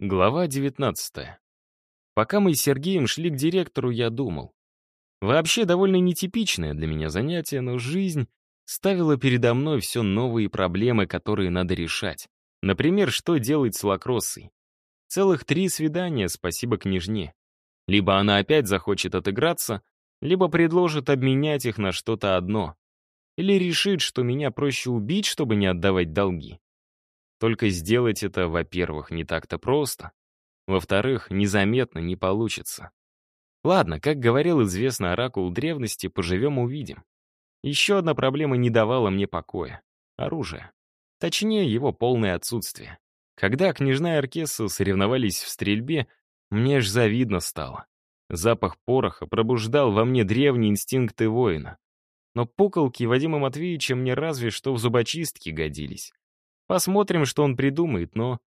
Глава 19. Пока мы с Сергеем шли к директору, я думал. Вообще довольно нетипичное для меня занятие, но жизнь ставила передо мной все новые проблемы, которые надо решать. Например, что делать с лакроссой. Целых три свидания, спасибо княжне. Либо она опять захочет отыграться, либо предложит обменять их на что-то одно. Или решит, что меня проще убить, чтобы не отдавать долги. Только сделать это, во-первых, не так-то просто. Во-вторых, незаметно не получится. Ладно, как говорил известный оракул древности, поживем-увидим. Еще одна проблема не давала мне покоя. Оружие. Точнее, его полное отсутствие. Когда княжна и соревновались в стрельбе, мне аж завидно стало. Запах пороха пробуждал во мне древние инстинкты воина. Но пуколки Вадима Матвеевича мне разве что в зубочистке годились. Посмотрим, что он придумает, но,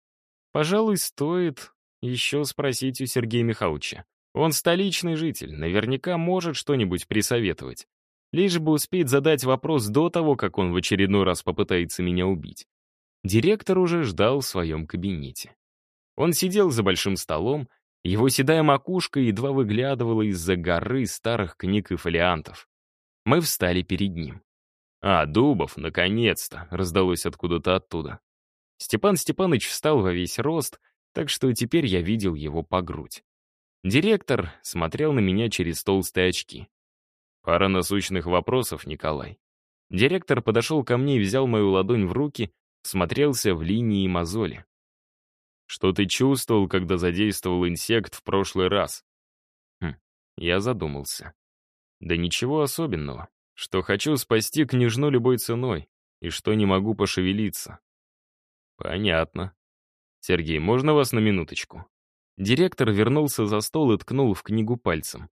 пожалуй, стоит еще спросить у Сергея Михайловича. Он столичный житель, наверняка может что-нибудь присоветовать. Лишь бы успеть задать вопрос до того, как он в очередной раз попытается меня убить. Директор уже ждал в своем кабинете. Он сидел за большим столом, его седая макушка едва выглядывала из-за горы старых книг и фолиантов. Мы встали перед ним. «А, Дубов, наконец-то!» — раздалось откуда-то оттуда. Степан Степаныч встал во весь рост, так что теперь я видел его по грудь. Директор смотрел на меня через толстые очки. Пара насущных вопросов, Николай. Директор подошел ко мне и взял мою ладонь в руки, смотрелся в линии мозоли. Что ты чувствовал, когда задействовал инсект в прошлый раз? Хм, я задумался. Да ничего особенного что хочу спасти княжну любой ценой и что не могу пошевелиться. Понятно. Сергей, можно вас на минуточку? Директор вернулся за стол и ткнул в книгу пальцем.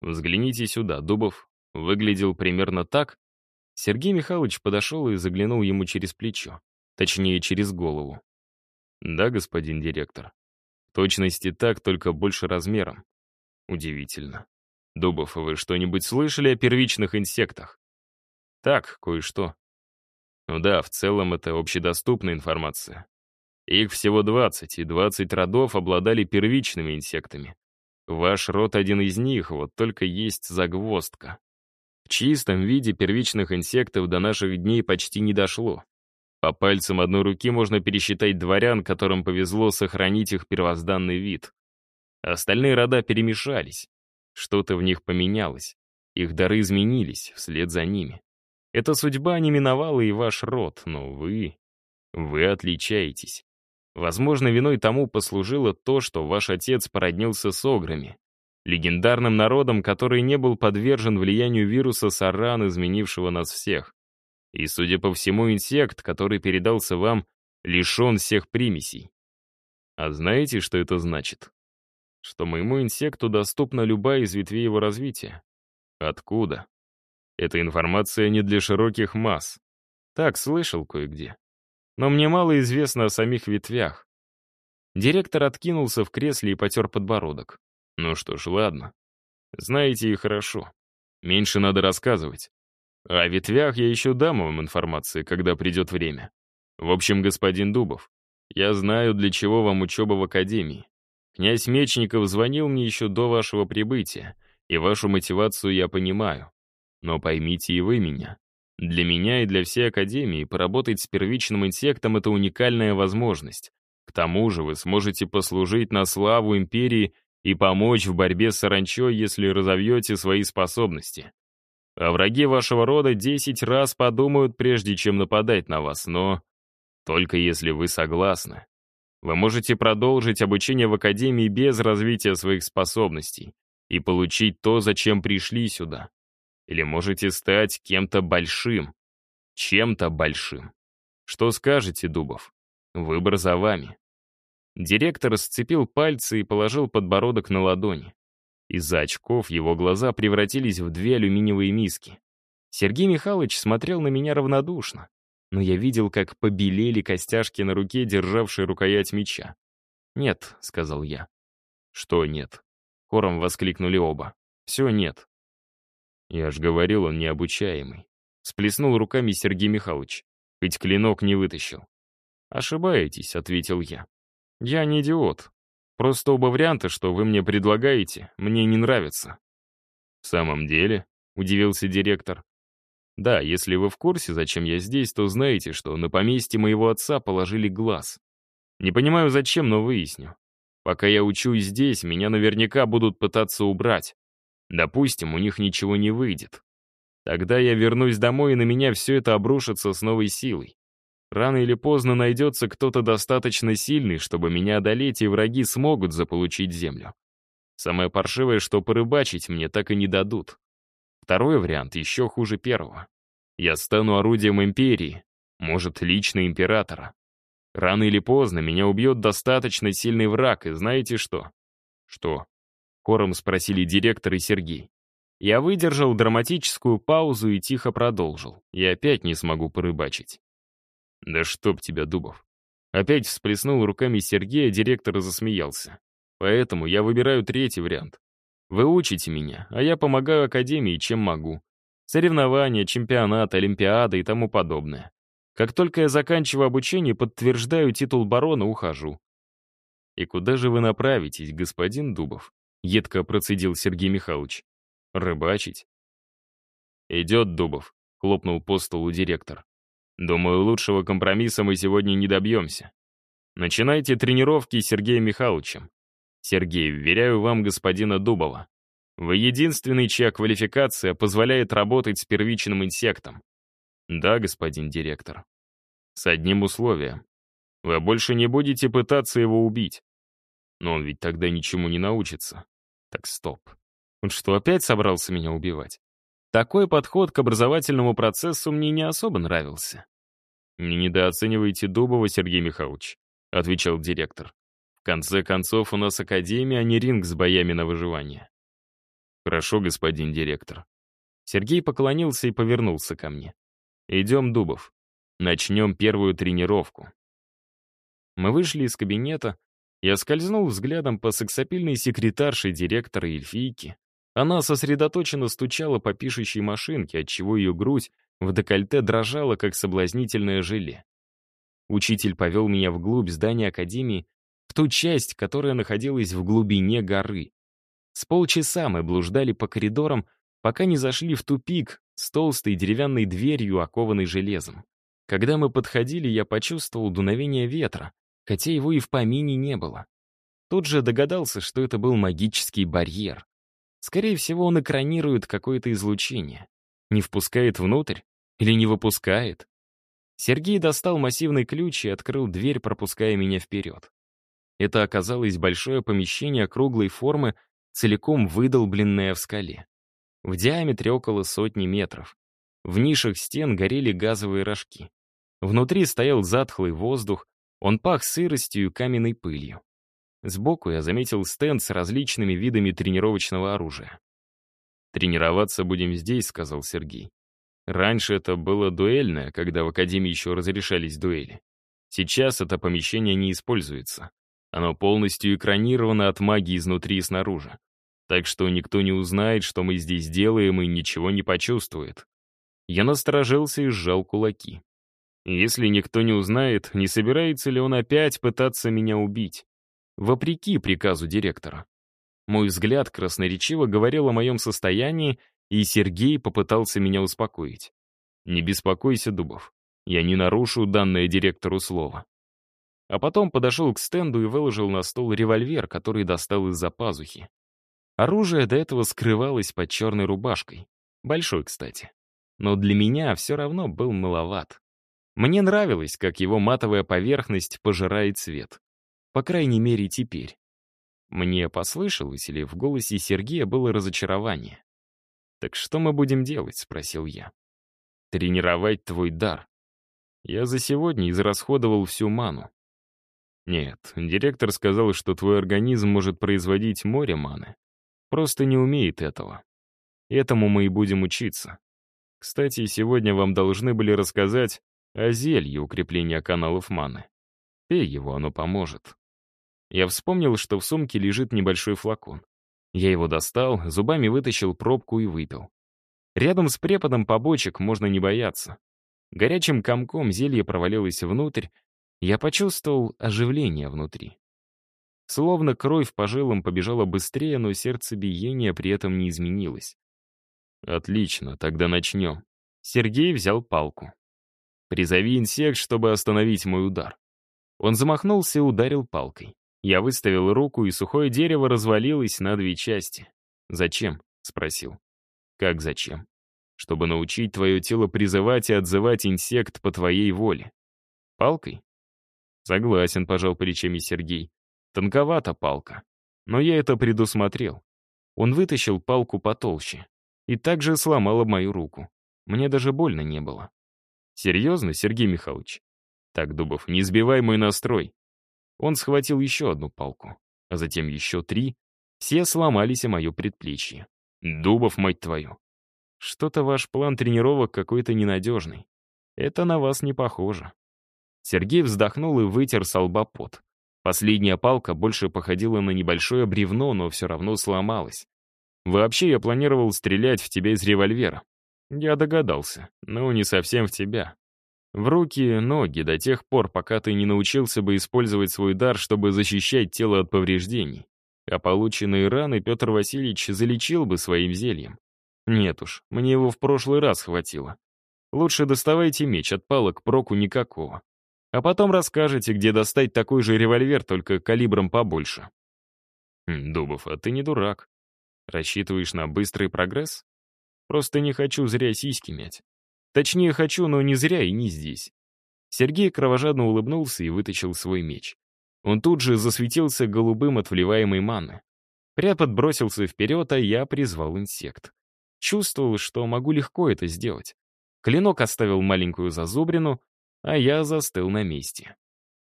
Взгляните сюда, Дубов выглядел примерно так. Сергей Михайлович подошел и заглянул ему через плечо, точнее, через голову. Да, господин директор. Точности так, только больше размером. Удивительно. Дубов, вы что-нибудь слышали о первичных инсектах? Так, кое-что. Ну да, в целом это общедоступная информация. Их всего 20, и 20 родов обладали первичными инсектами. Ваш род один из них, вот только есть загвоздка. В чистом виде первичных инсектов до наших дней почти не дошло. По пальцам одной руки можно пересчитать дворян, которым повезло сохранить их первозданный вид. Остальные рода перемешались. Что-то в них поменялось. Их дары изменились вслед за ними. Эта судьба не миновала и ваш род, но вы... Вы отличаетесь. Возможно, виной тому послужило то, что ваш отец породнился с ограми, легендарным народом, который не был подвержен влиянию вируса Саран, изменившего нас всех. И, судя по всему, инсект, который передался вам, лишен всех примесей. А знаете, что это значит? Что моему инсекту доступна любая из ветвей его развития. Откуда? Эта информация не для широких масс. Так, слышал кое-где. Но мне мало известно о самих ветвях. Директор откинулся в кресле и потер подбородок. Ну что ж, ладно. Знаете и хорошо. Меньше надо рассказывать. О ветвях я еще дам вам информации, когда придет время. В общем, господин Дубов, я знаю, для чего вам учеба в академии. Князь Мечников звонил мне еще до вашего прибытия, и вашу мотивацию я понимаю. Но поймите и вы меня. Для меня и для всей Академии поработать с первичным инсектом — это уникальная возможность. К тому же вы сможете послужить на славу Империи и помочь в борьбе с саранчой, если разовьете свои способности. А враги вашего рода десять раз подумают, прежде чем нападать на вас, но только если вы согласны. Вы можете продолжить обучение в Академии без развития своих способностей и получить то, зачем пришли сюда. Или можете стать кем-то большим, чем-то большим. Что скажете, Дубов? Выбор за вами. Директор сцепил пальцы и положил подбородок на ладони. Из-за очков его глаза превратились в две алюминиевые миски. Сергей Михайлович смотрел на меня равнодушно но я видел, как побелели костяшки на руке, державшей рукоять меча. «Нет», — сказал я. «Что нет?» — хором воскликнули оба. «Все нет». Я ж говорил, он необучаемый. Сплеснул руками Сергей Михайлович. Ведь клинок не вытащил. «Ошибаетесь», — ответил я. «Я не идиот. Просто оба варианта, что вы мне предлагаете, мне не нравятся». «В самом деле?» — удивился директор. «Да, если вы в курсе, зачем я здесь, то знаете, что на поместье моего отца положили глаз. Не понимаю, зачем, но выясню. Пока я учусь здесь, меня наверняка будут пытаться убрать. Допустим, у них ничего не выйдет. Тогда я вернусь домой, и на меня все это обрушится с новой силой. Рано или поздно найдется кто-то достаточно сильный, чтобы меня одолеть, и враги смогут заполучить землю. Самое паршивое, что порыбачить мне так и не дадут. Второй вариант еще хуже первого. Я стану орудием империи, может, лично императора. Рано или поздно меня убьет достаточно сильный враг, и знаете что? Что? Хором спросили директор и Сергей. Я выдержал драматическую паузу и тихо продолжил. Я опять не смогу порыбачить. Да чтоб тебя, Дубов. Опять всплеснул руками Сергей, а директор засмеялся. Поэтому я выбираю третий вариант. Вы учите меня, а я помогаю Академии, чем могу. Соревнования, чемпионат, олимпиада и тому подобное. Как только я заканчиваю обучение, подтверждаю титул барона, ухожу. «И куда же вы направитесь, господин Дубов?» — едко процедил Сергей Михайлович. «Рыбачить?» «Идет Дубов», — хлопнул по столу директор. «Думаю, лучшего компромисса мы сегодня не добьемся. Начинайте тренировки с Сергеем Михайловичем. Сергей, вверяю вам господина Дубова. Вы единственный, чья квалификация позволяет работать с первичным инсектом. Да, господин директор. С одним условием. Вы больше не будете пытаться его убить. Но он ведь тогда ничему не научится. Так стоп. Он что, опять собрался меня убивать? Такой подход к образовательному процессу мне не особо нравился. «Не недооценивайте Дубова, Сергей Михайлович», — отвечал директор. «В конце концов, у нас академия, а не ринг с боями на выживание». «Хорошо, господин директор». Сергей поклонился и повернулся ко мне. «Идем, Дубов. Начнем первую тренировку». Мы вышли из кабинета. Я скользнул взглядом по сексапильной секретарше директора эльфийки. Она сосредоточенно стучала по пишущей машинке, отчего ее грудь в декольте дрожала, как соблазнительное желе. Учитель повел меня вглубь здания Академии, ту часть, которая находилась в глубине горы. С полчаса мы блуждали по коридорам, пока не зашли в тупик с толстой деревянной дверью, окованной железом. Когда мы подходили, я почувствовал дуновение ветра, хотя его и в помине не было. Тут же догадался, что это был магический барьер. Скорее всего, он экранирует какое-то излучение. Не впускает внутрь или не выпускает. Сергей достал массивный ключ и открыл дверь, пропуская меня вперед. Это оказалось большое помещение круглой формы, целиком выдолбленное в скале в диаметре около сотни метров. В нишах стен горели газовые рожки. Внутри стоял затхлый воздух, он пах сыростью и каменной пылью. Сбоку я заметил стенд с различными видами тренировочного оружия. «Тренироваться будем здесь», — сказал Сергей. «Раньше это было дуэльное, когда в Академии еще разрешались дуэли. Сейчас это помещение не используется. Оно полностью экранировано от магии изнутри и снаружи так что никто не узнает, что мы здесь делаем, и ничего не почувствует. Я насторожился и сжал кулаки. Если никто не узнает, не собирается ли он опять пытаться меня убить? Вопреки приказу директора. Мой взгляд красноречиво говорил о моем состоянии, и Сергей попытался меня успокоить. «Не беспокойся, Дубов, я не нарушу данное директору слово». А потом подошел к стенду и выложил на стол револьвер, который достал из-за пазухи. Оружие до этого скрывалось под черной рубашкой. Большой, кстати. Но для меня все равно был маловат. Мне нравилось, как его матовая поверхность пожирает цвет. По крайней мере, теперь. Мне послышалось, или в голосе Сергея было разочарование. «Так что мы будем делать?» — спросил я. «Тренировать твой дар. Я за сегодня израсходовал всю ману. Нет, директор сказал, что твой организм может производить море маны. Просто не умеет этого. Этому мы и будем учиться. Кстати, сегодня вам должны были рассказать о зелье укрепления каналов маны. Пей его, оно поможет. Я вспомнил, что в сумке лежит небольшой флакон. Я его достал, зубами вытащил пробку и выпил. Рядом с преподом побочек можно не бояться. Горячим комком зелье провалилось внутрь, я почувствовал оживление внутри. Словно кровь по жилам побежала быстрее, но сердцебиение при этом не изменилось. «Отлично, тогда начнем». Сергей взял палку. «Призови инсект, чтобы остановить мой удар». Он замахнулся и ударил палкой. Я выставил руку, и сухое дерево развалилось на две части. «Зачем?» — спросил. «Как зачем?» «Чтобы научить твое тело призывать и отзывать инсект по твоей воле». «Палкой?» «Согласен», — пожал плечами Сергей. «Тонковата палка. Но я это предусмотрел». Он вытащил палку потолще и также сломала мою руку. Мне даже больно не было. «Серьезно, Сергей Михайлович?» «Так, Дубов, не сбивай мой настрой». Он схватил еще одну палку, а затем еще три. Все сломались о мое предплечье. «Дубов, мать твою!» «Что-то ваш план тренировок какой-то ненадежный. Это на вас не похоже». Сергей вздохнул и вытер с лба пот. Последняя палка больше походила на небольшое бревно, но все равно сломалась. Вообще, я планировал стрелять в тебя из револьвера. Я догадался, но не совсем в тебя. В руки, ноги до тех пор, пока ты не научился бы использовать свой дар, чтобы защищать тело от повреждений. А полученные раны Петр Васильевич залечил бы своим зельем. Нет уж, мне его в прошлый раз хватило. Лучше доставайте меч, от палок проку никакого. А потом расскажете, где достать такой же револьвер, только калибром побольше. Хм, Дубов, а ты не дурак. Рассчитываешь на быстрый прогресс? Просто не хочу зря сиськи мять. Точнее, хочу, но не зря и не здесь. Сергей кровожадно улыбнулся и вытащил свой меч. Он тут же засветился голубым от вливаемой маны. Препод бросился вперед, а я призвал инсект. Чувствовал, что могу легко это сделать. Клинок оставил маленькую зазубрину, а я застыл на месте.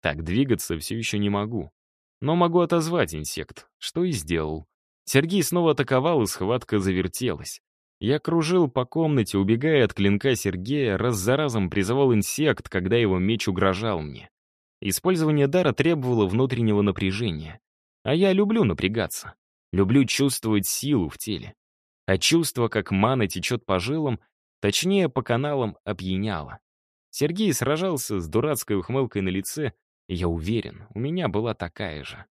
Так двигаться все еще не могу. Но могу отозвать инсект, что и сделал. Сергей снова атаковал, и схватка завертелась. Я кружил по комнате, убегая от клинка Сергея, раз за разом призывал инсект, когда его меч угрожал мне. Использование дара требовало внутреннего напряжения. А я люблю напрягаться. Люблю чувствовать силу в теле. А чувство, как мана течет по жилам, точнее, по каналам, опьяняло. Сергей сражался с дурацкой ухмылкой на лице, я уверен, у меня была такая же.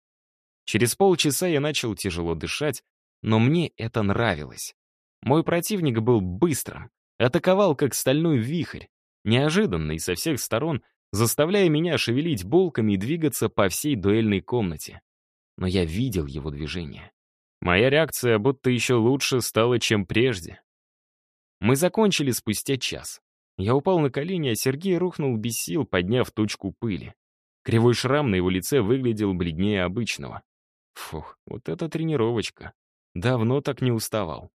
Через полчаса я начал тяжело дышать, но мне это нравилось. Мой противник был быстрым, атаковал как стальной вихрь, неожиданно и со всех сторон, заставляя меня шевелить булками и двигаться по всей дуэльной комнате. Но я видел его движение. Моя реакция будто еще лучше стала, чем прежде. Мы закончили спустя час. Я упал на колени, а Сергей рухнул без сил, подняв тучку пыли. Кривой шрам на его лице выглядел бледнее обычного. Фух, вот это тренировочка. Давно так не уставал.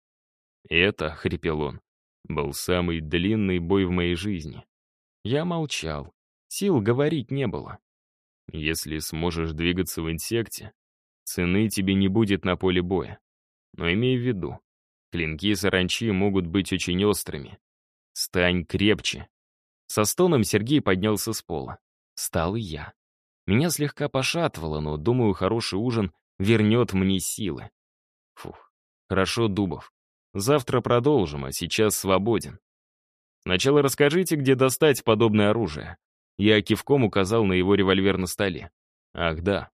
это, — хрипел он, — был самый длинный бой в моей жизни. Я молчал. Сил говорить не было. Если сможешь двигаться в инсекте, цены тебе не будет на поле боя. Но имей в виду, клинки саранчи могут быть очень острыми. Стань крепче. Со стоном Сергей поднялся с пола. Стал и я. Меня слегка пошатывало, но, думаю, хороший ужин вернет мне силы. Фух, хорошо, Дубов. Завтра продолжим, а сейчас свободен. Сначала расскажите, где достать подобное оружие. Я кивком указал на его револьвер на столе. Ах, да.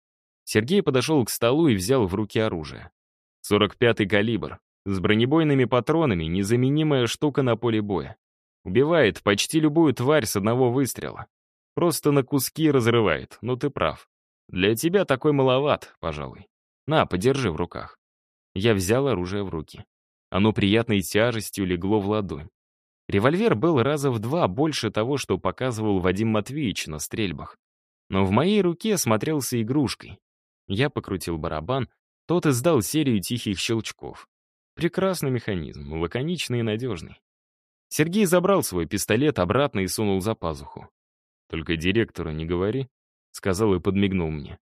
Сергей подошел к столу и взял в руки оружие. 45-й калибр. С бронебойными патронами незаменимая штука на поле боя. Убивает почти любую тварь с одного выстрела. Просто на куски разрывает, но ты прав. Для тебя такой маловат, пожалуй. На, подержи в руках. Я взял оружие в руки. Оно приятной тяжестью легло в ладонь. Револьвер был раза в два больше того, что показывал Вадим Матвеевич на стрельбах. Но в моей руке смотрелся игрушкой. Я покрутил барабан, тот издал серию тихих щелчков. Прекрасный механизм, лаконичный и надежный. Сергей забрал свой пистолет обратно и сунул за пазуху. «Только директору не говори», сказал и подмигнул мне.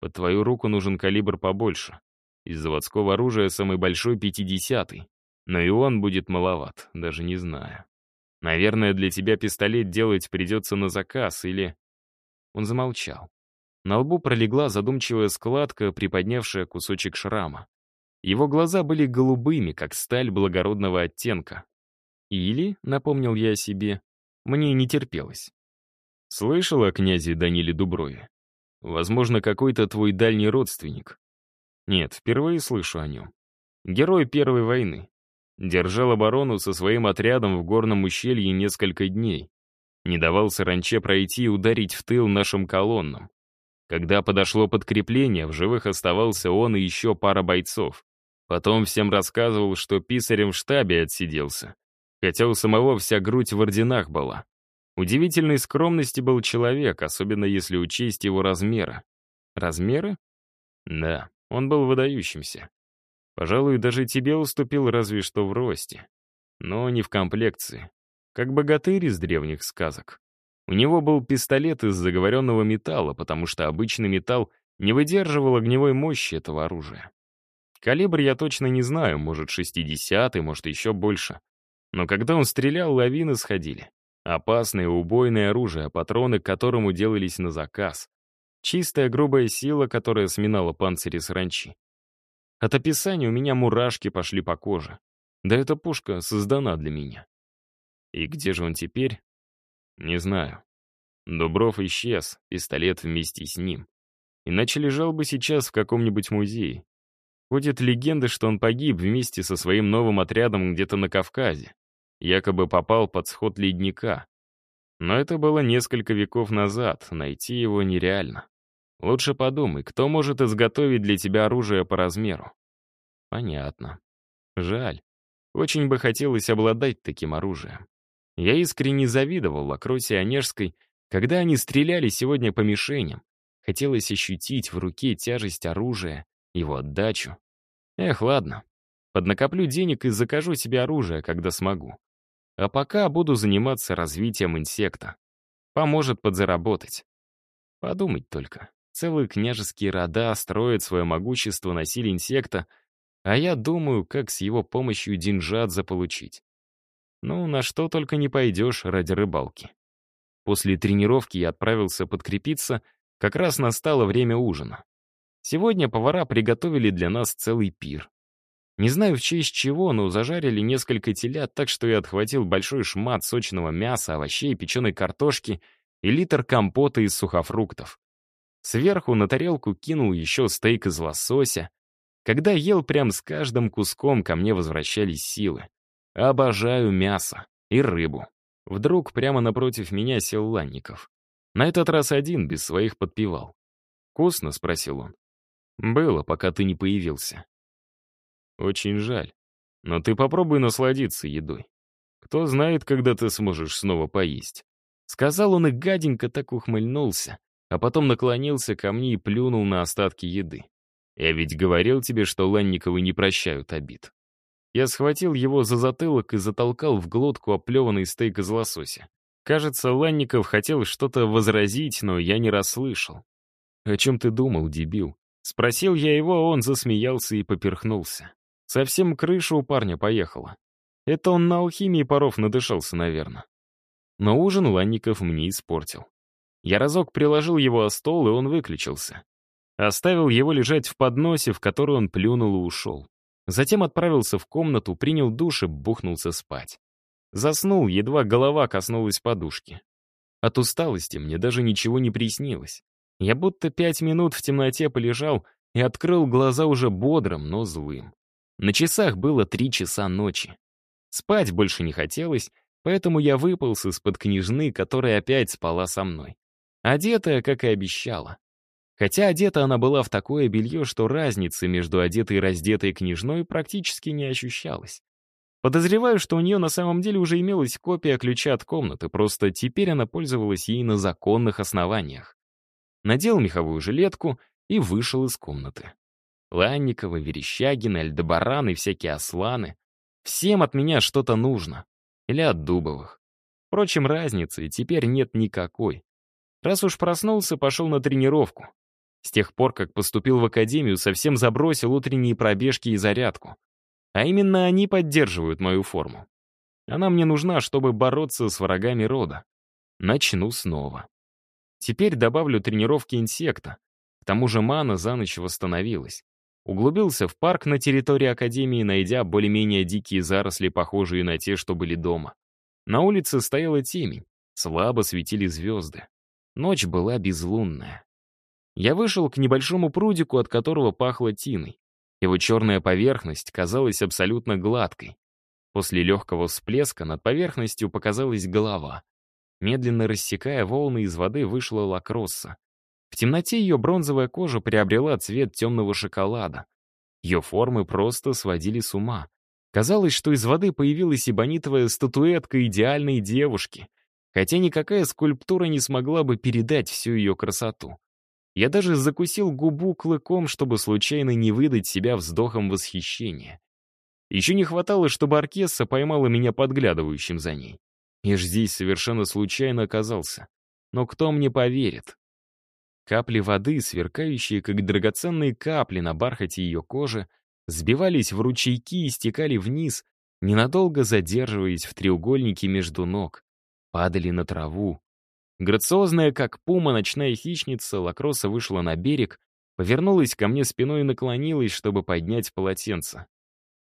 Под твою руку нужен калибр побольше. Из заводского оружия самый большой пятидесятый. Но и он будет маловат, даже не знаю. Наверное, для тебя пистолет делать придется на заказ или... Он замолчал. На лбу пролегла задумчивая складка, приподнявшая кусочек шрама. Его глаза были голубыми, как сталь благородного оттенка. Или, напомнил я о себе, мне не терпелось. Слышал о князе Даниле Дуброве? Возможно, какой-то твой дальний родственник. Нет, впервые слышу о нем. Герой Первой войны. Держал оборону со своим отрядом в горном ущелье несколько дней. Не давал саранче пройти и ударить в тыл нашим колоннам. Когда подошло подкрепление, в живых оставался он и еще пара бойцов. Потом всем рассказывал, что писарем в штабе отсиделся. Хотя у самого вся грудь в орденах была. Удивительной скромности был человек, особенно если учесть его размеры. Размеры? Да, он был выдающимся. Пожалуй, даже тебе уступил разве что в росте. Но не в комплекции. Как богатырь из древних сказок. У него был пистолет из заговоренного металла, потому что обычный металл не выдерживал огневой мощи этого оружия. Калибр я точно не знаю, может, 60-й, может, еще больше. Но когда он стрелял, лавины сходили. Опасное убойное оружие, патроны к которому делались на заказ. Чистая грубая сила, которая сминала панцири саранчи. От описания у меня мурашки пошли по коже. Да эта пушка создана для меня. И где же он теперь? Не знаю. Дубров исчез, пистолет вместе с ним. Иначе лежал бы сейчас в каком-нибудь музее. Ходят легенды, что он погиб вместе со своим новым отрядом где-то на Кавказе. Якобы попал под сход ледника. Но это было несколько веков назад, найти его нереально. Лучше подумай, кто может изготовить для тебя оружие по размеру? Понятно. Жаль. Очень бы хотелось обладать таким оружием. Я искренне завидовал Лакросе Онежской, когда они стреляли сегодня по мишеням. Хотелось ощутить в руке тяжесть оружия, его отдачу. Эх, ладно. Поднакоплю денег и закажу себе оружие, когда смогу. А пока буду заниматься развитием инсекта. Поможет подзаработать. Подумать только. Целые княжеские рода строят свое могущество на силе инсекта, а я думаю, как с его помощью деньжат заполучить. Ну, на что только не пойдешь ради рыбалки. После тренировки я отправился подкрепиться, как раз настало время ужина. Сегодня повара приготовили для нас целый пир. Не знаю в честь чего, но зажарили несколько телят, так что я отхватил большой шмат сочного мяса, овощей, печеной картошки и литр компота из сухофруктов. Сверху на тарелку кинул еще стейк из лосося. Когда ел, прям с каждым куском ко мне возвращались силы. Обожаю мясо и рыбу. Вдруг прямо напротив меня сел Ланников. На этот раз один, без своих подпевал. «Вкусно?» — спросил он. «Было, пока ты не появился». «Очень жаль. Но ты попробуй насладиться едой. Кто знает, когда ты сможешь снова поесть». Сказал он и гаденько так ухмыльнулся, а потом наклонился ко мне и плюнул на остатки еды. «Я ведь говорил тебе, что Ланниковы не прощают обид». Я схватил его за затылок и затолкал в глотку оплеванный стейк из лосося. Кажется, Ланников хотел что-то возразить, но я не расслышал. «О чем ты думал, дебил?» Спросил я его, а он засмеялся и поперхнулся. Совсем крыша у парня поехала. Это он на алхимии паров надышался, наверное. Но ужин Ланников мне испортил. Я разок приложил его о стол, и он выключился. Оставил его лежать в подносе, в который он плюнул и ушел. Затем отправился в комнату, принял душ и бухнулся спать. Заснул, едва голова коснулась подушки. От усталости мне даже ничего не приснилось. Я будто пять минут в темноте полежал и открыл глаза уже бодрым, но злым. На часах было три часа ночи. Спать больше не хотелось, поэтому я выполз из-под княжны, которая опять спала со мной одетая, как и обещала. Хотя одета она была в такое белье, что разницы между одетой и раздетой княжной практически не ощущалось. Подозреваю, что у нее на самом деле уже имелась копия ключа от комнаты, просто теперь она пользовалась ей на законных основаниях. Надел меховую жилетку и вышел из комнаты. Ланникова, Верещагин, Альдебаран и всякие осланы. Всем от меня что-то нужно. Или от Дубовых. Впрочем, разницы теперь нет никакой. Раз уж проснулся, пошел на тренировку. С тех пор, как поступил в академию, совсем забросил утренние пробежки и зарядку. А именно они поддерживают мою форму. Она мне нужна, чтобы бороться с врагами рода. Начну снова. Теперь добавлю тренировки инсекта. К тому же мана за ночь восстановилась. Углубился в парк на территории Академии, найдя более-менее дикие заросли, похожие на те, что были дома. На улице стояла темень, слабо светили звезды. Ночь была безлунная. Я вышел к небольшому прудику, от которого пахло тиной. Его черная поверхность казалась абсолютно гладкой. После легкого всплеска над поверхностью показалась голова. Медленно рассекая волны из воды вышла лакросса. В темноте ее бронзовая кожа приобрела цвет темного шоколада. Ее формы просто сводили с ума. Казалось, что из воды появилась эбонитовая статуэтка идеальной девушки, хотя никакая скульптура не смогла бы передать всю ее красоту. Я даже закусил губу клыком, чтобы случайно не выдать себя вздохом восхищения. Еще не хватало, чтобы Аркесса поймала меня подглядывающим за ней. Я ж здесь совершенно случайно оказался. Но кто мне поверит? Капли воды, сверкающие как драгоценные капли на бархате ее кожи, сбивались в ручейки и стекали вниз, ненадолго задерживаясь в треугольнике между ног, падали на траву, Грациозная, как пума, ночная хищница, Лакроса вышла на берег, повернулась ко мне спиной и наклонилась, чтобы поднять полотенце.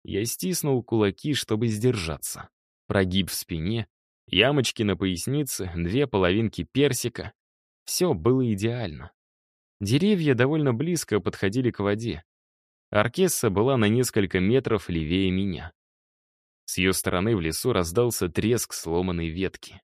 Я стиснул кулаки, чтобы сдержаться. Прогиб в спине, ямочки на пояснице, две половинки персика. Все было идеально. Деревья довольно близко подходили к воде. Оркесса была на несколько метров левее меня. С ее стороны в лесу раздался треск сломанной ветки.